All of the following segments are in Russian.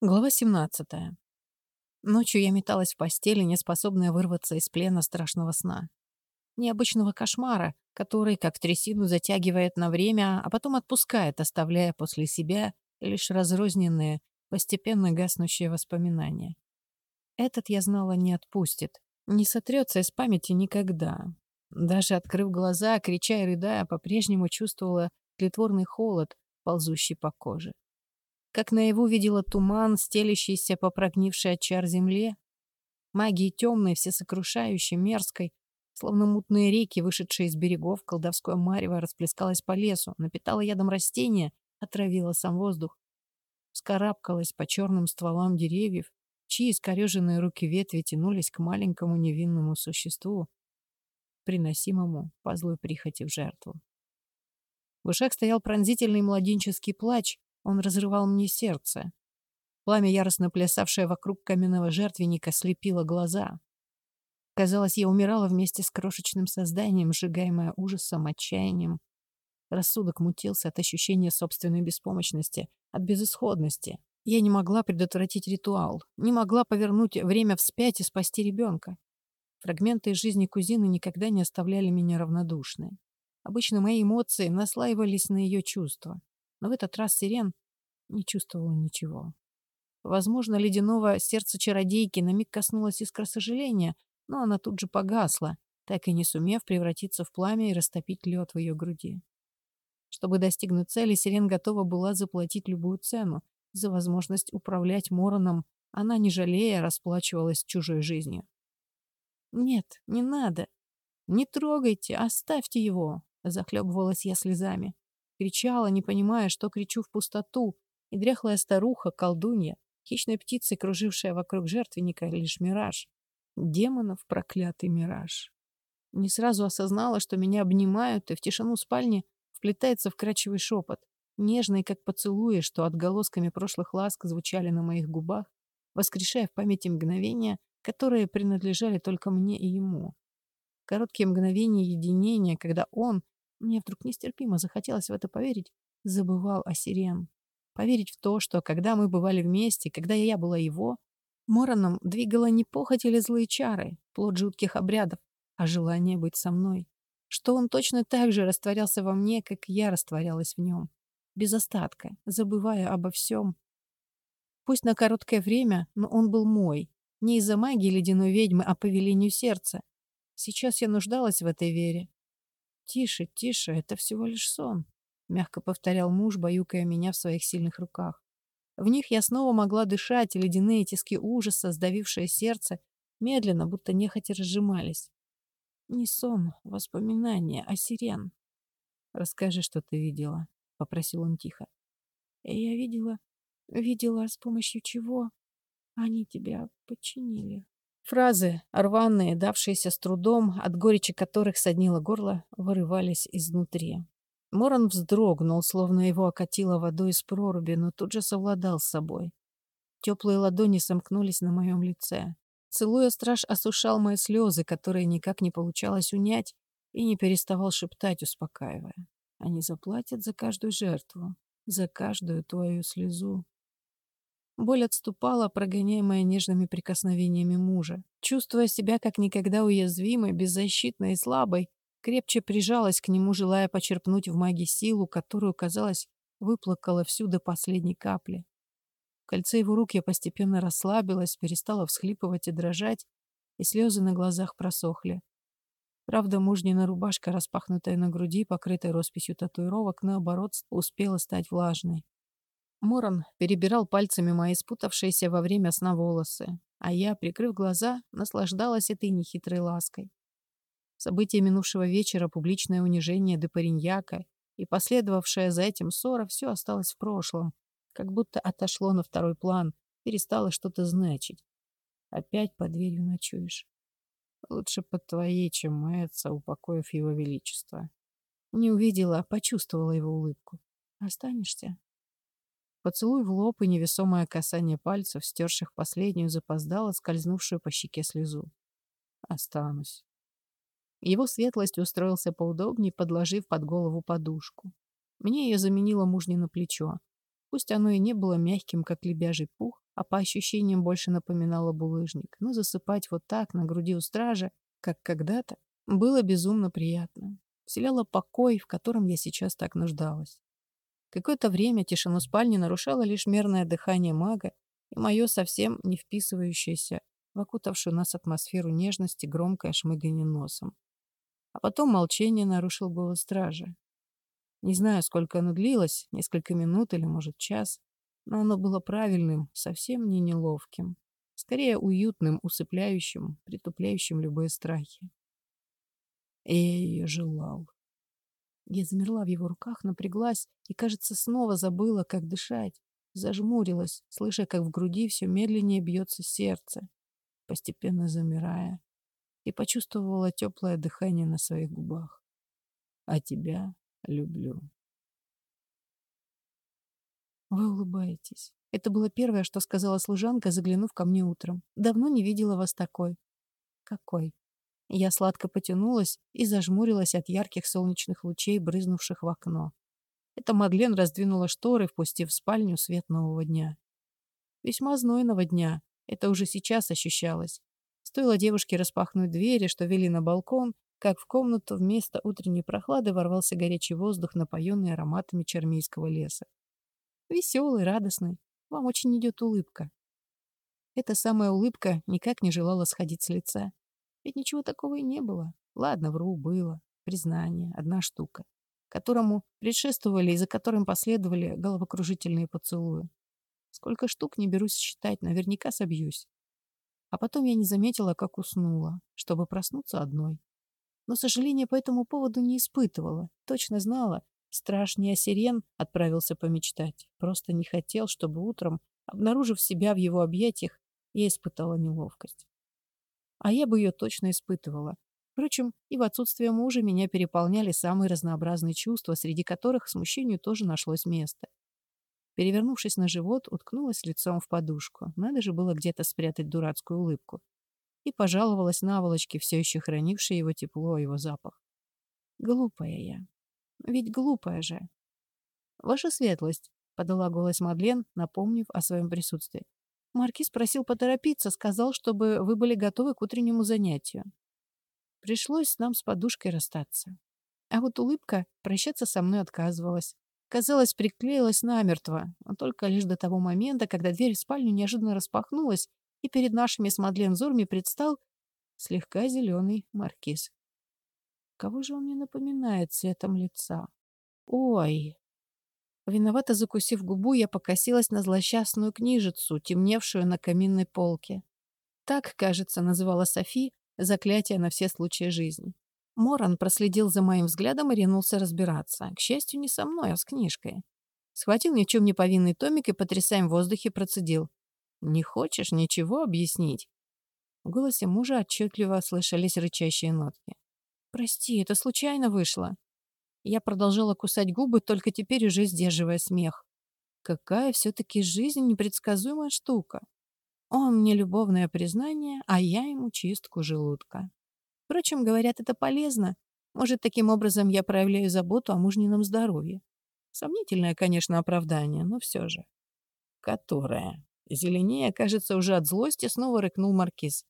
Глава 17. Ночью я металась в постели, неспособная вырваться из плена страшного сна. Необычного кошмара, который, как трясину, затягивает на время, а потом отпускает, оставляя после себя лишь разрозненные, постепенно гаснущие воспоминания. Этот, я знала, не отпустит, не сотрется из памяти никогда. Даже открыв глаза, крича и рыдая, по-прежнему чувствовала тлетворный холод, ползущий по коже как наяву видела туман, стелящийся по прогнившей от чар земле, магии темной, всесокрушающей, мерзкой, словно мутные реки, вышедшие из берегов, колдовское марево расплескалось по лесу, напитало ядом растения, отравило сам воздух, вскарабкалось по черным стволам деревьев, чьи искореженные руки ветви тянулись к маленькому невинному существу, приносимому по злой прихоти в жертву. В ушах стоял пронзительный младенческий плач, он разрывал мне сердце. Пламя, яростно плясавшее вокруг каменного жертвенника, слепило глаза. Казалось, я умирала вместе с крошечным созданием, сжигаемое ужасом, отчаянием. Рассудок мутился от ощущения собственной беспомощности, от безысходности. Я не могла предотвратить ритуал, не могла повернуть время вспять и спасти ребенка. Фрагменты из жизни кузины никогда не оставляли меня равнодушной. Обычно мои эмоции наслаивались на ее чувства. Но в этот раз Сирен не чувствовала ничего. Возможно, ледяного сердца чародейки на миг коснулась искра сожаления, но она тут же погасла, так и не сумев превратиться в пламя и растопить лед в ее груди. Чтобы достигнуть цели, Сирен готова была заплатить любую цену за возможность управлять Мороном. Она, не жалея, расплачивалась чужой жизнью. «Нет, не надо. Не трогайте, оставьте его!» Захлебывалась я слезами. Кричала, не понимая, что кричу в пустоту, и дряхлая старуха, колдунья, хищной птицей, кружившая вокруг жертвенника, лишь мираж. Демонов проклятый мираж. Не сразу осознала, что меня обнимают, и в тишину спальни вплетается вкрадчивый шепот, нежный, как поцелуи, что отголосками прошлых ласк звучали на моих губах, воскрешая в памяти мгновения, которые принадлежали только мне и ему. Короткие мгновения единения, когда он, мне вдруг нестерпимо захотелось в это поверить, забывал о сирен. Поверить в то, что когда мы бывали вместе, когда я была его, Мороном двигала не похоть или злые чары, плод жутких обрядов, а желание быть со мной. Что он точно так же растворялся во мне, как я растворялась в нем. Без остатка, забывая обо всем. Пусть на короткое время, но он был мой. Не из-за магии ледяной ведьмы, а по велению сердца. Сейчас я нуждалась в этой вере. «Тише, тише, это всего лишь сон», — мягко повторял муж, баюкая меня в своих сильных руках. В них я снова могла дышать, и ледяные тиски ужаса, сдавившее сердце, медленно, будто нехотя разжимались. «Не сон, воспоминания, а сирен». «Расскажи, что ты видела», — попросил он тихо. «Я видела, видела, с помощью чего они тебя подчинили». Фразы, рваные, давшиеся с трудом, от горечи которых соднило горло, вырывались изнутри. Моран вздрогнул, словно его окатило водой из проруби, но тут же совладал с собой. Теплые ладони сомкнулись на моем лице. Целуя страж осушал мои слезы, которые никак не получалось унять, и не переставал шептать, успокаивая. Они заплатят за каждую жертву, за каждую твою слезу. Боль отступала, прогоняемая нежными прикосновениями мужа. Чувствуя себя как никогда уязвимой, беззащитной и слабой, крепче прижалась к нему, желая почерпнуть в маге силу, которую, казалось, выплакала всю до последней капли. В кольце его рук я постепенно расслабилась, перестала всхлипывать и дрожать, и слезы на глазах просохли. Правда, мужнина рубашка, распахнутая на груди, покрытая росписью татуировок, наоборот, успела стать влажной. Моран перебирал пальцами мои спутавшиеся во время сна волосы, а я, прикрыв глаза, наслаждалась этой нехитрой лаской. События минувшего вечера, публичное унижение де Париньяка и последовавшая за этим ссора все осталось в прошлом, как будто отошло на второй план, перестало что-то значить. Опять под дверью ночуешь. Лучше под твоей, чем маяться, упокоив его величество. Не увидела, а почувствовала его улыбку. Останешься? Поцелуй в лоб и невесомое касание пальцев, стерших последнюю, запоздало скользнувшую по щеке слезу. Останусь. Его светлость устроился поудобнее, подложив под голову подушку. Мне ее заменило мужнино плечо. Пусть оно и не было мягким, как лебяжий пух, а по ощущениям больше напоминала булыжник. Но засыпать вот так на груди у стража, как когда-то, было безумно приятно. Вселяло покой, в котором я сейчас так нуждалась. Какое-то время тишину спальни нарушало лишь мерное дыхание мага и мое совсем не вписывающееся в окутавшую нас атмосферу нежности громкое шмыганье носом. А потом молчание нарушил голос стража. Не знаю, сколько оно длилось, несколько минут или, может, час, но оно было правильным, совсем не неловким. Скорее, уютным, усыпляющим, притупляющим любые страхи. И я ее желал. Я замерла в его руках, напряглась и, кажется, снова забыла, как дышать. Зажмурилась, слыша, как в груди все медленнее бьется сердце, постепенно замирая, и почувствовала теплое дыхание на своих губах. А тебя люблю. Вы улыбаетесь. Это было первое, что сказала служанка, заглянув ко мне утром. Давно не видела вас такой. Какой? Я сладко потянулась и зажмурилась от ярких солнечных лучей, брызнувших в окно. Это Мадлен раздвинула шторы, впустив в спальню свет нового дня. Весьма знойного дня. Это уже сейчас ощущалось. Стоило девушке распахнуть двери, что вели на балкон, как в комнату вместо утренней прохлады ворвался горячий воздух, напоенный ароматами чермийского леса. Веселый, радостный. Вам очень идет улыбка. Эта самая улыбка никак не желала сходить с лица. Ведь ничего такого и не было. Ладно, вру, было. Признание, одна штука, которому предшествовали и за которым последовали головокружительные поцелуи. Сколько штук не берусь считать, наверняка собьюсь. А потом я не заметила, как уснула, чтобы проснуться одной но сожаления по этому поводу не испытывала. Точно знала, страж не осирен отправился помечтать. Просто не хотел, чтобы утром, обнаружив себя в его объятиях, я испытала неловкость. А я бы ее точно испытывала. Впрочем, и в отсутствие мужа меня переполняли самые разнообразные чувства, среди которых смущению тоже нашлось место. Перевернувшись на живот, уткнулась лицом в подушку. Надо же было где-то спрятать дурацкую улыбку и пожаловалась наволочке, все еще хранившей его тепло, его запах. Глупая я. Ведь глупая же. Ваша светлость, подала голос Мадлен, напомнив о своем присутствии. Маркиз просил поторопиться, сказал, чтобы вы были готовы к утреннему занятию. Пришлось нам с подушкой расстаться. А вот улыбка прощаться со мной отказывалась. Казалось, приклеилась намертво, но только лишь до того момента, когда дверь в спальню неожиданно распахнулась, и перед нашими с Мадлен взорами предстал слегка зеленый маркиз. Кого же он мне напоминает цветом лица? Ой! Виновато закусив губу, я покосилась на злосчастную книжицу, темневшую на каминной полке. Так, кажется, называла Софи заклятие на все случаи жизни. Моран проследил за моим взглядом и ринулся разбираться. К счастью, не со мной, а с книжкой. Схватил ни в чем не повинный томик и, потрясая в воздухе, процедил. Не хочешь ничего объяснить?» В голосе мужа отчетливо слышались рычащие нотки. «Прости, это случайно вышло». Я продолжала кусать губы, только теперь уже сдерживая смех. Какая все-таки жизнь непредсказуемая штука. Он мне любовное признание, а я ему чистку желудка. Впрочем, говорят, это полезно. Может, таким образом я проявляю заботу о мужнином здоровье. Сомнительное, конечно, оправдание, но все же. Которое? Зеленее, кажется, уже от злости снова рыкнул маркиз.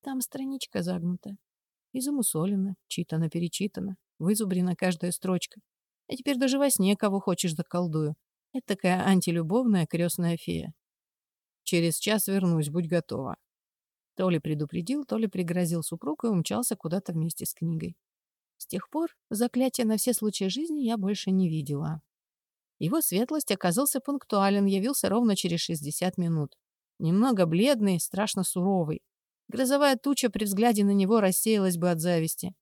Там страничка загнута. И замусолена, читана-перечитана, вызубрена каждая строчка. А теперь даже во сне кого хочешь заколдую. Это такая антилюбовная крестная фея. Через час вернусь, будь готова. То ли предупредил, то ли пригрозил супруг и умчался куда-то вместе с книгой. С тех пор заклятия на все случаи жизни я больше не видела. Его светлость оказался пунктуален, явился ровно через 60 минут. Немного бледный, страшно суровый. Грозовая туча при взгляде на него рассеялась бы от зависти.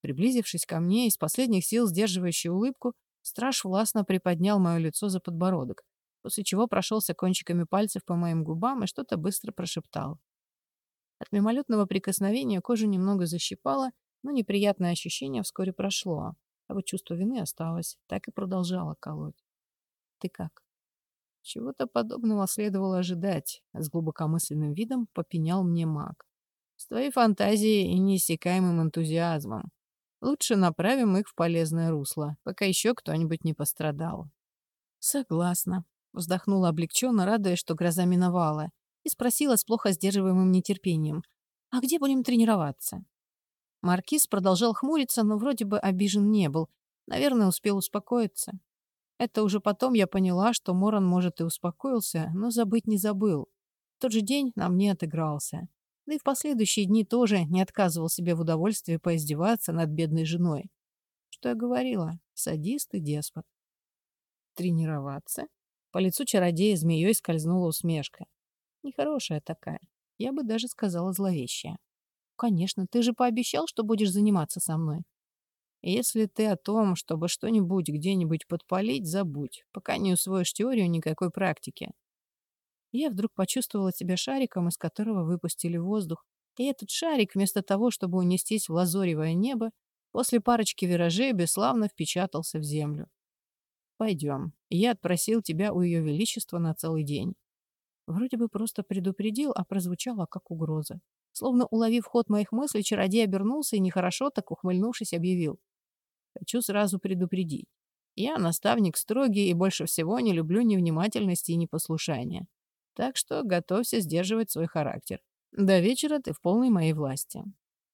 Приблизившись ко мне, из последних сил сдерживающий улыбку, страж властно приподнял мое лицо за подбородок, после чего прошелся кончиками пальцев по моим губам и что-то быстро прошептал. От мимолетного прикосновения кожу немного защипало, но неприятное ощущение вскоре прошло, а вот чувство вины осталось, так и продолжало колоть. Ты как? Чего-то подобного следовало ожидать. С глубокомысленным видом попенял мне маг. С твоей фантазией и неиссякаемым энтузиазмом. Лучше направим их в полезное русло, пока еще кто-нибудь не пострадал. Согласна. Вздохнула облегченно, радуясь, что гроза миновала, и спросила с плохо сдерживаемым нетерпением. «А где будем тренироваться?» Маркиз продолжал хмуриться, но вроде бы обижен не был. Наверное, успел успокоиться. Это уже потом я поняла, что Моран, может, и успокоился, но забыть не забыл. В тот же день на мне отыгрался. Да и в последующие дни тоже не отказывал себе в удовольствии поиздеваться над бедной женой. Что я говорила? Садист и деспот. Тренироваться? По лицу чародея змеей скользнула усмешка. Нехорошая такая. Я бы даже сказала зловещая. Конечно, ты же пообещал, что будешь заниматься со мной. Если ты о том, чтобы что-нибудь где-нибудь подпалить, забудь, пока не усвоишь теорию никакой практики. Я вдруг почувствовала себя шариком, из которого выпустили воздух, и этот шарик, вместо того, чтобы унестись в лазоревое небо, после парочки виражей бесславно впечатался в землю. «Пойдем. Я отпросил тебя у Ее Величества на целый день». Вроде бы просто предупредил, а прозвучало как угроза. Словно уловив ход моих мыслей, чародей обернулся и нехорошо так ухмыльнувшись объявил. «Хочу сразу предупредить. Я наставник строгий и больше всего не люблю невнимательности и непослушания. Так что готовься сдерживать свой характер. До вечера ты в полной моей власти».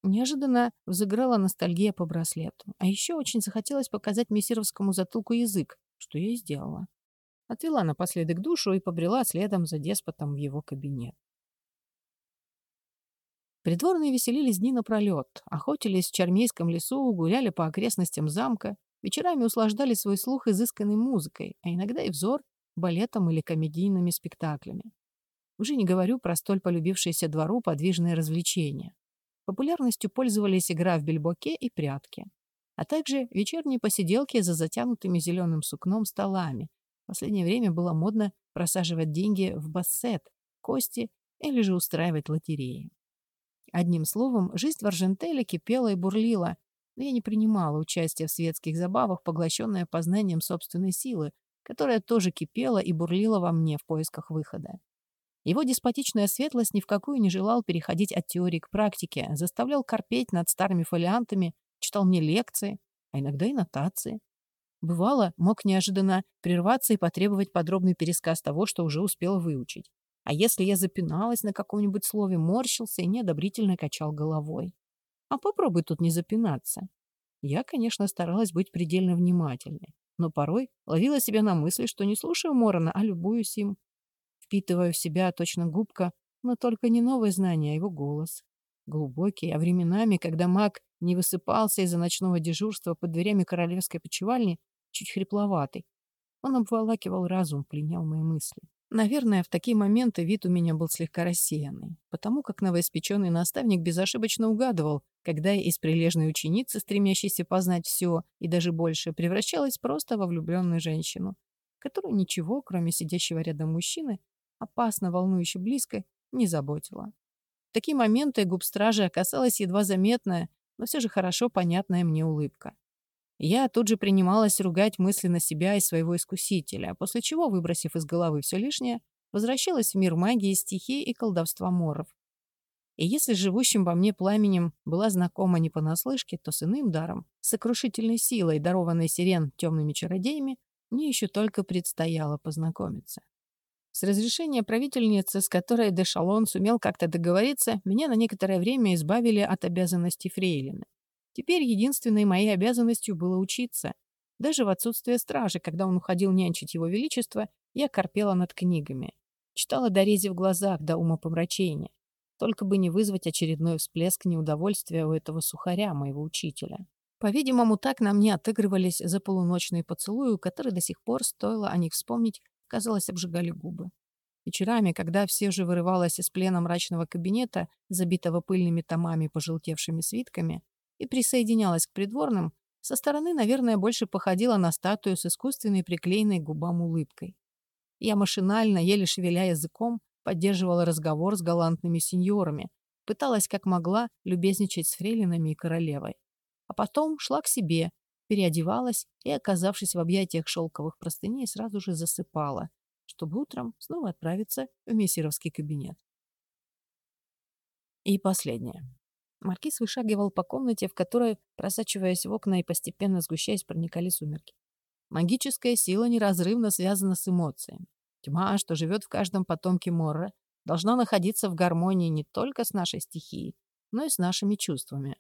Неожиданно взыграла ностальгия по браслету. А еще очень захотелось показать мессировскому затылку язык, что я и сделала. Отвела напоследок душу и побрела следом за деспотом в его кабинет. Придворные веселились дни напролет, охотились в Чармейском лесу, гуляли по окрестностям замка, вечерами услаждали свой слух изысканной музыкой, а иногда и взор балетом или комедийными спектаклями. Уже не говорю про столь полюбившееся двору подвижные развлечения. Популярностью пользовались игра в бельбоке и прятки, а также вечерние посиделки за затянутыми зеленым сукном столами. В последнее время было модно просаживать деньги в бассет, кости или же устраивать лотереи. Одним словом, жизнь в Аржентеле кипела и бурлила, но я не принимала участия в светских забавах, поглощенная познанием собственной силы, которая тоже кипела и бурлила во мне в поисках выхода. Его деспотичная светлость ни в какую не желал переходить от теории к практике, заставлял корпеть над старыми фолиантами, читал мне лекции, а иногда и нотации. Бывало, мог неожиданно прерваться и потребовать подробный пересказ того, что уже успела выучить. А если я запиналась на каком-нибудь слове, морщился и неодобрительно качал головой. А попробуй тут не запинаться. Я, конечно, старалась быть предельно внимательной, но порой ловила себя на мысли, что не слушаю Морона, а любуюсь им. Впитываю в себя точно губка, но только не новые знания, а его голос. Глубокий, а временами, когда маг не высыпался из-за ночного дежурства под дверями королевской почевальни, чуть хрипловатый. Он обволакивал разум, пленял мои мысли. Наверное, в такие моменты вид у меня был слегка рассеянный, потому как новоиспеченный наставник безошибочно угадывал, когда я из прилежной ученицы, стремящейся познать все и даже больше, превращалась просто во влюбленную женщину, которую ничего, кроме сидящего рядом мужчины, опасно, волнующе близко, не заботила. В такие моменты губ стражи оказалась едва заметная, но все же хорошо понятная мне улыбка. Я тут же принималась ругать мысленно себя и своего искусителя, после чего, выбросив из головы все лишнее, возвращалась в мир магии, стихии и колдовства моров. И если живущим во мне пламенем была знакома не понаслышке, то с иным даром, сокрушительной силой, дарованной сирен темными чародеями, мне еще только предстояло познакомиться. С разрешения правительницы, с которой Дешалон сумел как-то договориться, меня на некоторое время избавили от обязанностей фрейлины. Теперь единственной моей обязанностью было учиться. Даже в отсутствие стражи, когда он уходил нянчить его величество, я корпела над книгами. Читала дорези в глазах до умопомрачения. Только бы не вызвать очередной всплеск неудовольствия у этого сухаря, моего учителя. По-видимому, так на мне отыгрывались за полуночные поцелуи, которые до сих пор, стоило о них вспомнить, казалось, обжигали губы. Вечерами, когда все же вырывалась из плена мрачного кабинета, забитого пыльными томами пожелтевшими свитками, и присоединялась к придворным, со стороны, наверное, больше походила на статую с искусственной приклеенной губам улыбкой. Я машинально, еле шевеля языком, поддерживала разговор с галантными сеньорами, пыталась как могла любезничать с фрейлинами и королевой. А потом шла к себе, переодевалась и, оказавшись в объятиях шелковых простыней, сразу же засыпала, чтобы утром снова отправиться в мессировский кабинет. И последнее. Маркиз вышагивал по комнате, в которой, просачиваясь в окна и постепенно сгущаясь, проникали сумерки. Магическая сила неразрывно связана с эмоциями. Тьма, что живет в каждом потомке Морра, должна находиться в гармонии не только с нашей стихией, но и с нашими чувствами.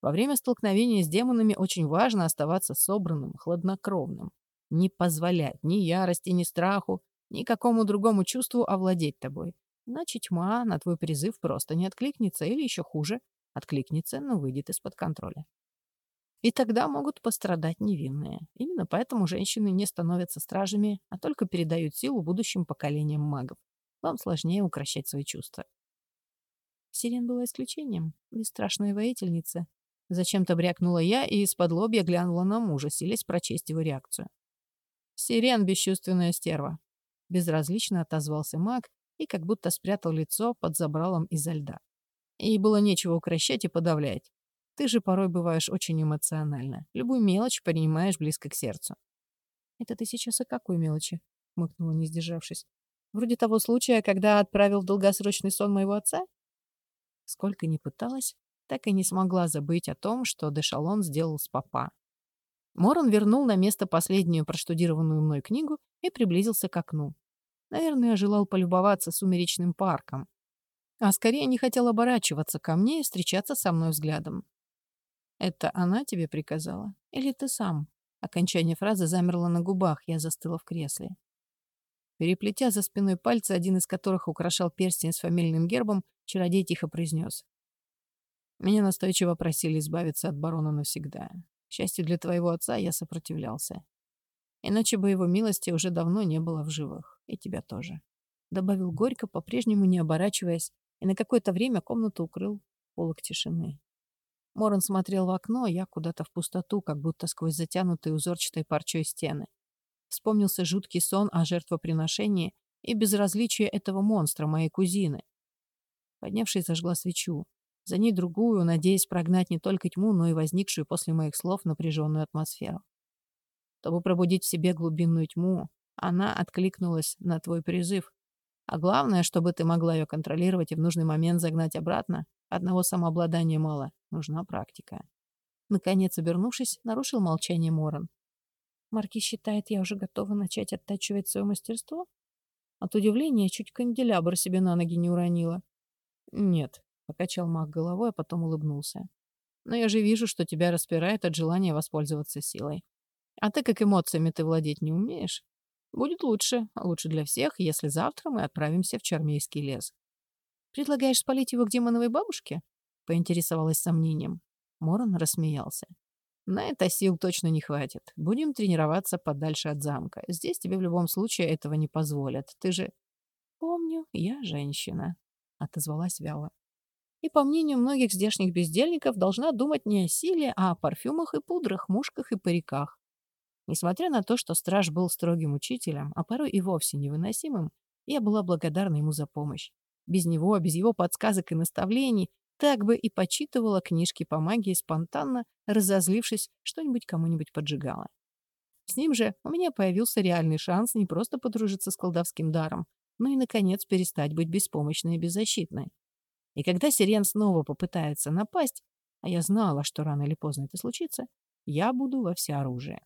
Во время столкновения с демонами очень важно оставаться собранным, хладнокровным. Не позволять ни ярости, ни страху, ни какому другому чувству овладеть тобой. Иначе тьма на твой призыв просто не откликнется, или еще хуже, откликнется, но выйдет из-под контроля. И тогда могут пострадать невинные. Именно поэтому женщины не становятся стражами, а только передают силу будущим поколениям магов. Вам сложнее укращать свои чувства. Сирен была исключением, бесстрашная воительница. Зачем-то брякнула я и из-под лобья глянула на мужа, силясь прочесть его реакцию. «Сирен — бесчувственная стерва», — безразлично отозвался маг и как будто спрятал лицо под забралом изо льда. Ей было нечего укращать и подавлять. Ты же порой бываешь очень эмоциональна. Любую мелочь принимаешь близко к сердцу. «Это ты сейчас о какой мелочи?» — мыкнула, не сдержавшись. «Вроде того случая, когда отправил в долгосрочный сон моего отца?» Сколько ни пыталась, так и не смогла забыть о том, что Дешалон сделал с папа. Моран вернул на место последнюю проштудированную мной книгу и приблизился к окну. Наверное, желал полюбоваться сумеречным парком. А скорее не хотел оборачиваться ко мне и встречаться со мной взглядом. «Это она тебе приказала? Или ты сам?» Окончание фразы замерло на губах, я застыла в кресле. Переплетя за спиной пальцы, один из которых украшал перстень с фамильным гербом, чародей тихо произнес. «Меня настойчиво просили избавиться от барона навсегда. К счастью для твоего отца, я сопротивлялся. Иначе бы его милости уже давно не было в живых. И тебя тоже». Добавил горько, по-прежнему не оборачиваясь, и на какое-то время комнату укрыл полок тишины. Моран смотрел в окно, а я куда-то в пустоту, как будто сквозь затянутые узорчатой парчой стены. Вспомнился жуткий сон о жертвоприношении и безразличие этого монстра, моей кузины. Поднявшись, зажгла свечу. За ней другую, надеясь прогнать не только тьму, но и возникшую после моих слов напряженную атмосферу. Чтобы пробудить в себе глубинную тьму, она откликнулась на твой призыв. А главное, чтобы ты могла ее контролировать и в нужный момент загнать обратно, одного самообладания мало. Нужна практика. Наконец, обернувшись, нарушил молчание Моран. Марки считает, я уже готова начать оттачивать свое мастерство? От удивления чуть канделябр себе на ноги не уронила. Нет, покачал маг головой, а потом улыбнулся. Но я же вижу, что тебя распирает от желания воспользоваться силой. А ты как эмоциями ты владеть не умеешь? Будет лучше, лучше для всех, если завтра мы отправимся в Чармейский лес. Предлагаешь спалить его к демоновой бабушке? Поинтересовалась сомнением. Моран рассмеялся. На это сил точно не хватит. Будем тренироваться подальше от замка. Здесь тебе в любом случае этого не позволят. Ты же... Помню, я женщина, отозвалась вяло. И, по мнению многих здешних бездельников, должна думать не о силе, а о парфюмах и пудрах, мушках и париках. Несмотря на то, что страж был строгим учителем, а порой и вовсе невыносимым, я была благодарна ему за помощь. Без него, без его подсказок и наставлений так бы и почитывала книжки по магии спонтанно, разозлившись, что-нибудь кому-нибудь поджигала. С ним же у меня появился реальный шанс не просто подружиться с колдовским даром, но и, наконец, перестать быть беспомощной и беззащитной. И когда Сирен снова попытается напасть, а я знала, что рано или поздно это случится, я буду во всеоружие.